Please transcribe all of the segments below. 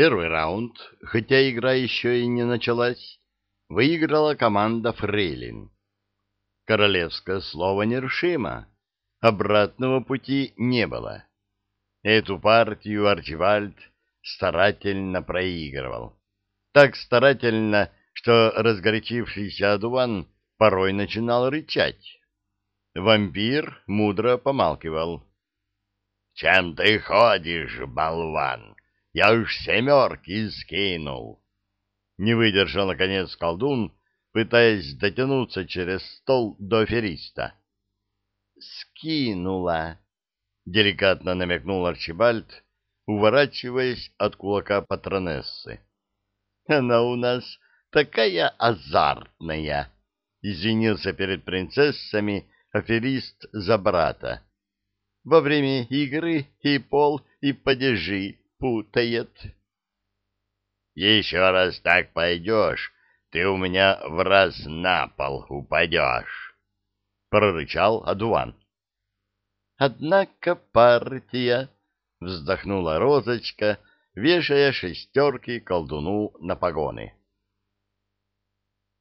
Первый раунд, хотя игра еще и не началась, выиграла команда Фрейлин. Королевское слово нерушимо, обратного пути не было. Эту партию Арчибальд старательно проигрывал. Так старательно, что разгорячившийся одуван порой начинал рычать. Вампир мудро помалкивал. — Чем ты ходишь, болван? Я уж семерки скинул. Не выдержал, наконец, колдун, пытаясь дотянуться через стол до афериста. «Скинула!» — деликатно намекнул Арчибальд, уворачиваясь от кулака патронессы. «Она у нас такая азартная!» — извинился перед принцессами аферист за брата. «Во время игры и пол, и падежи путает. Еще раз так пойдешь, ты у меня в раз на пол упадешь, — прорычал Адуан. Однако партия, — вздохнула Розочка, вешая шестерки колдуну на погоны.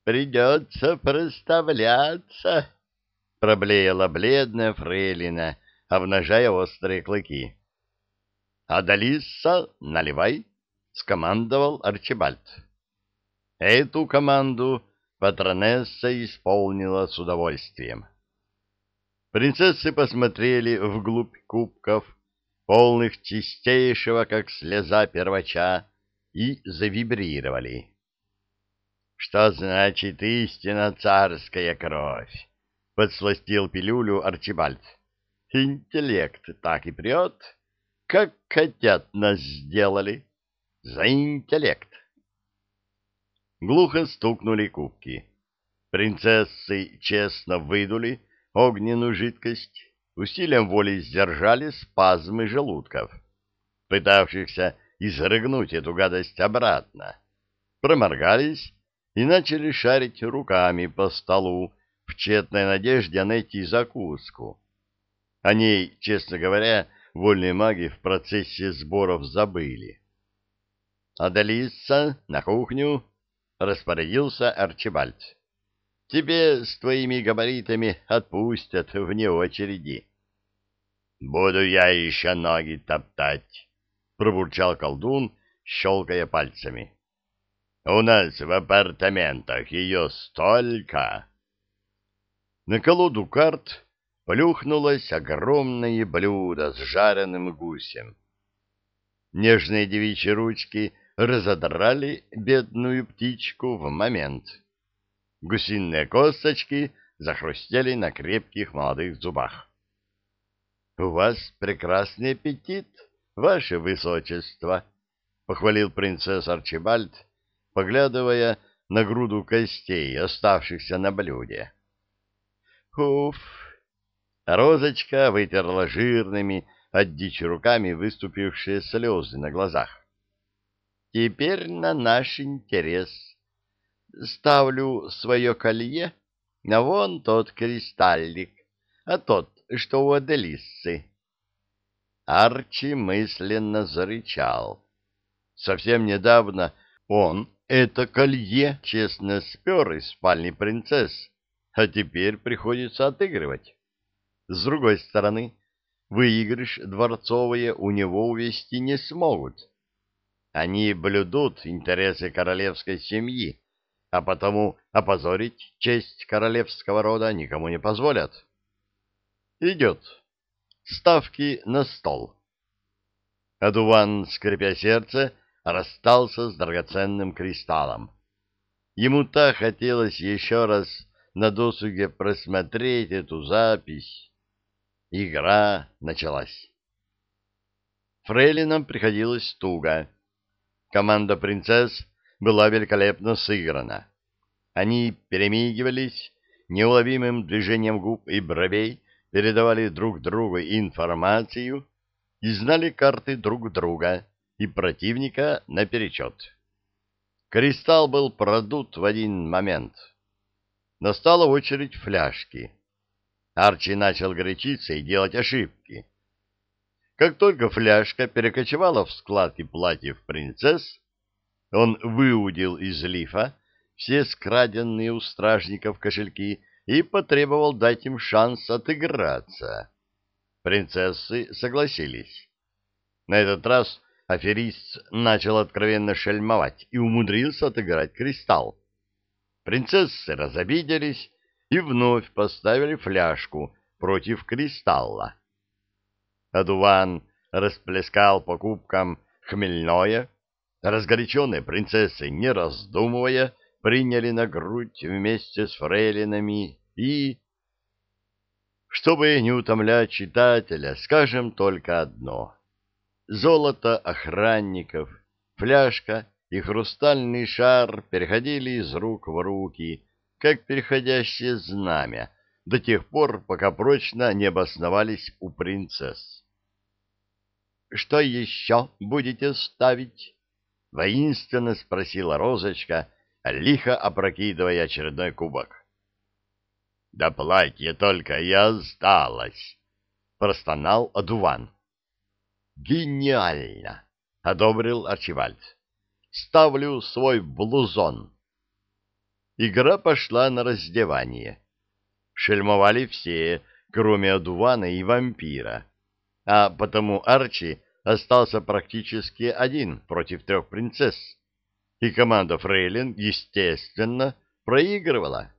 «Придется проставляться», — проблеяла бледная фрейлина, обнажая острые клыки. «Адалисса, наливай!» — скомандовал Арчибальд. Эту команду патронесса исполнила с удовольствием. Принцессы посмотрели вглубь кубков, полных чистейшего, как слеза первача, и завибрировали. «Что значит истинно царская кровь?» — подсластил пилюлю Арчибальд. «Интеллект так и прет». Как хотят нас сделали. За интеллект. Глухо стукнули кубки. Принцессы честно выдули огненную жидкость, усилием воли сдержали спазмы желудков, пытавшихся изрыгнуть эту гадость обратно. Проморгались и начали шарить руками по столу в тщетной надежде найти закуску. О ней, честно говоря, вольные маги в процессе сборов забыли. «Адалиса, на кухню!» — распорядился Арчибальд. «Тебе с твоими габаритами отпустят вне очереди». «Буду я еще ноги топтать», — пробурчал колдун, щелкая пальцами. «У нас в апартаментах ее столько!» На колоду карт плюхнулось огромное блюдо с жареным гусем. Нежные девичьи ручки разодрали бедную птичку в момент. Гусиные косточки захрустели на крепких молодых зубах. — У вас прекрасный аппетит, ваше высочество, — похвалил принцесс Арчибальд, поглядывая на груду костей, оставшихся на блюде. — Уф! Розочка вытерла жирными от дичи руками выступившие слезы на глазах. Теперь на наш интерес. Ставлю свое колье на вон тот кристаллик, а тот, что у Аделиссы. Арчи мысленно зарычал. Совсем недавно он это колье честно спер из спальни принцесс, а теперь приходится отыгрывать. С другой стороны, выигрыш дворцовые у него увести не смогут. Они блюдут интересы королевской семьи, а потому опозорить честь королевского рода никому не позволят. Идет. Ставки на стол. Адуван, скрипя сердце, расстался с драгоценным кристаллом. Ему так хотелось еще раз на досуге просмотреть эту запись, Игра началась. Фрейлинам приходилось туго. Команда принцесс была великолепно сыграна. Они перемигивались, неуловимым движением губ и бровей передавали друг другу информацию и знали карты друг друга и противника наперечет. Кристалл был продут в один момент. Настала очередь фляжки. Арчи начал горячиться и делать ошибки. Как только фляжка перекочевала в складки платьев принцесс, он выудил из лифа все скраденные у стражников кошельки и потребовал дать им шанс отыграться. Принцессы согласились. На этот раз аферист начал откровенно шельмовать и умудрился отыграть кристалл. Принцессы разобиделись и вновь поставили фляжку против кристалла. Адуван расплескал по кубкам хмельное, разгоряченные принцессы, не раздумывая, приняли на грудь вместе с фрейлинами и... Чтобы не утомлять читателя, скажем только одно. Золото охранников, фляжка и хрустальный шар переходили из рук в руки, как переходящее знамя, до тех пор, пока прочно не обосновались у принцесс. — Что еще будете ставить? — воинственно спросила Розочка, лихо опрокидывая очередной кубок. — Да платье только и осталось, — простонал одуван. — Гениально! — одобрил Арчибальд. — Ставлю свой блузон. Игра пошла на раздевание. Шельмовали все, кроме одувана и вампира, а потому Арчи остался практически один против трех принцесс и команда Фрейлин, естественно, проигрывала.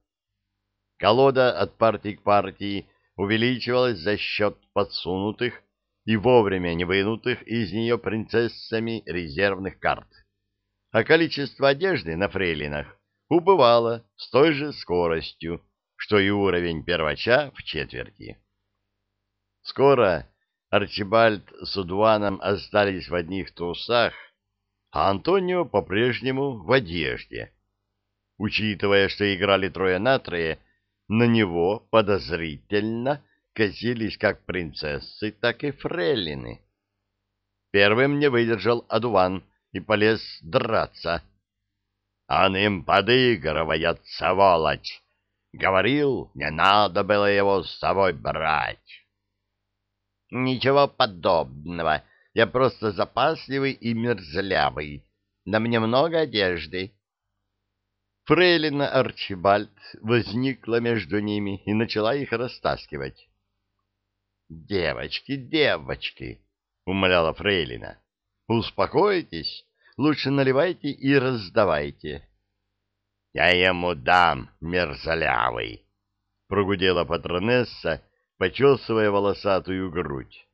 Колода от партии к партии увеличивалась за счет подсунутых и вовремя не вынутых из нее принцессами резервных карт. А количество одежды на фрейлинах убывало с той же скоростью, что и уровень первача в четверти. Скоро Арчибальд с Удуаном остались в одних трусах, а Антонио по-прежнему в одежде. Учитывая, что играли трое на трое, на него подозрительно косились как принцессы, так и фрейлины. Первым не выдержал одуван и полез драться. Он им подыгрывает, сволочь. Говорил, не надо было его с собой брать. Ничего подобного. Я просто запасливый и мерзлявый. На мне много одежды. Фрейлина Арчибальд возникла между ними и начала их растаскивать. «Девочки, девочки!» — умоляла Фрейлина. «Успокойтесь, лучше наливайте и раздавайте». «Я ему дам, мерзлявый!» — прогудела патронесса, почесывая волосатую грудь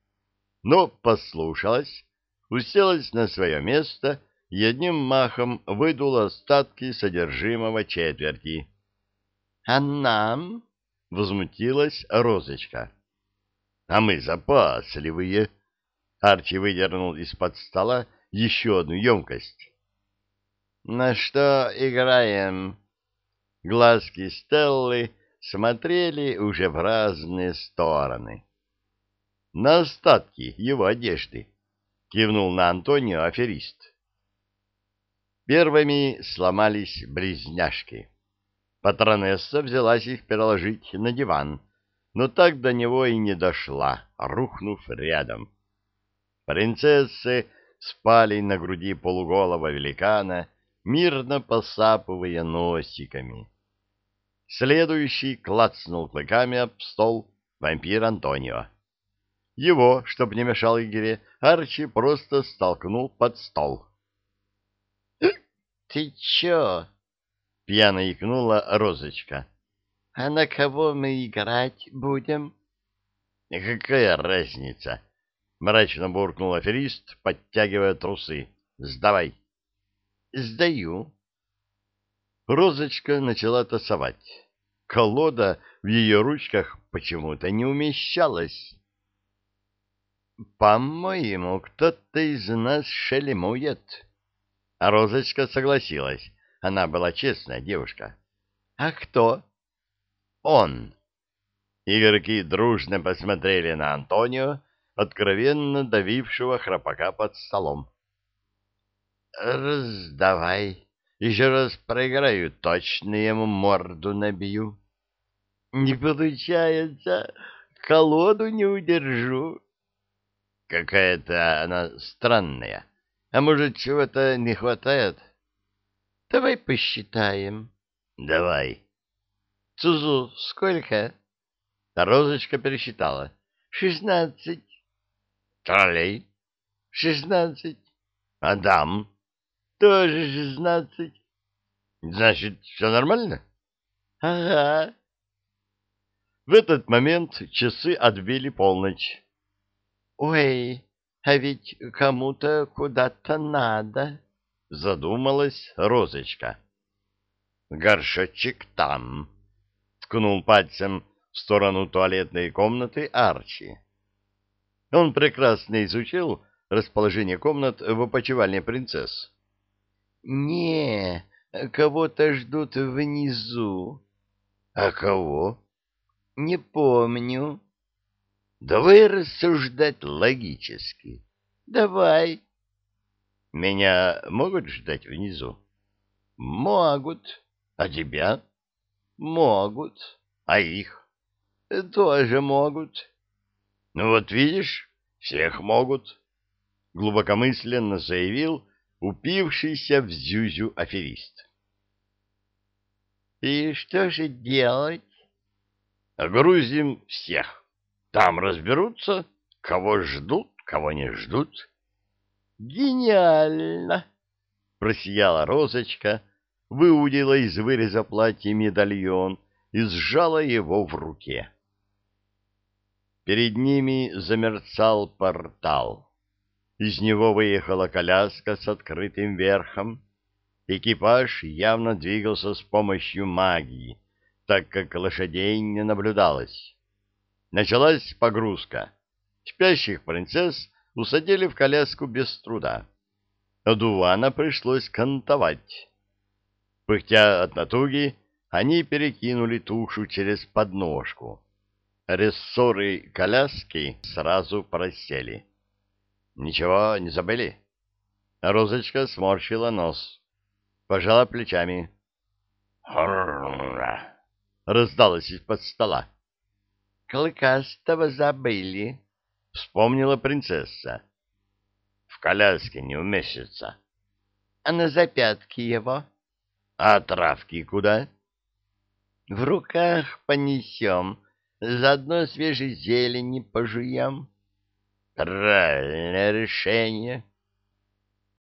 но послушалась, уселась на свое место и одним махом выдула остатки содержимого четверти. — А нам? — возмутилась Розочка. — А мы запасливые. Арчи выдернул из-под стола еще одну емкость. — На что играем? Глазки Стеллы смотрели уже в разные стороны на остатки его одежды, кивнул на Антонио аферист. Первыми сломались близняшки. Патронесса взялась их переложить на диван, но так до него и не дошла, рухнув рядом. Принцессы спали на груди полуголого великана, мирно посапывая носиками. Следующий клацнул клыками об стол вампир Антонио. Его, чтобы не мешал игре, Арчи просто столкнул под стол. — Ты чё? — пьяно икнула Розочка. — А на кого мы играть будем? — Какая разница? — мрачно буркнул аферист, подтягивая трусы. — Сдавай. — Сдаю. Розочка начала тасовать. Колода в ее ручках почему-то не умещалась. «По-моему, кто-то из нас шелемует». А Розочка согласилась. Она была честная девушка. «А кто?» «Он». Игроки дружно посмотрели на Антонио, откровенно давившего храпака под столом. «Раздавай. Еще раз проиграю, точно ему морду набью». «Не получается. Колоду не удержу». Какая-то она странная. А может, чего-то не хватает? Давай посчитаем. Давай. Цузу сколько? Розочка пересчитала. Шестнадцать. Троллей. Шестнадцать. Адам. Тоже шестнадцать. Значит, все нормально? Ага. В этот момент часы отбили полночь. Ой, а ведь кому-то куда-то надо, задумалась Розочка. Горшочек там, ткнул пальцем в сторону туалетной комнаты Арчи. Он прекрасно изучил расположение комнат в опочивальне принцесс. Не, кого-то ждут внизу. А кого? Не помню. Давай рассуждать логически. Давай. Меня могут ждать внизу? Могут. А тебя? Могут. А их? Тоже могут. Ну вот видишь, всех могут. Глубокомысленно заявил упившийся в зюзю аферист. И что же делать? Грузим всех. Там разберутся, кого ждут, кого не ждут. Гениально! Просияла розочка, выудила из выреза платья медальон и сжала его в руке. Перед ними замерцал портал. Из него выехала коляска с открытым верхом. Экипаж явно двигался с помощью магии, так как лошадей не наблюдалось. Началась погрузка. Спящих принцесс усадили в коляску без труда. Дувана пришлось кантовать. Пыхтя от натуги, они перекинули тушу через подножку. Рессоры коляски сразу просели. Ничего не забыли? Розочка сморщила нос. Пожала плечами. Раздалось из-под стола. Клыкастого забыли, — вспомнила принцесса. — В коляске не уместится. — А на запятки его? — А травки куда? — В руках понесем, заодно свежей зелени пожуем. — Правильное решение.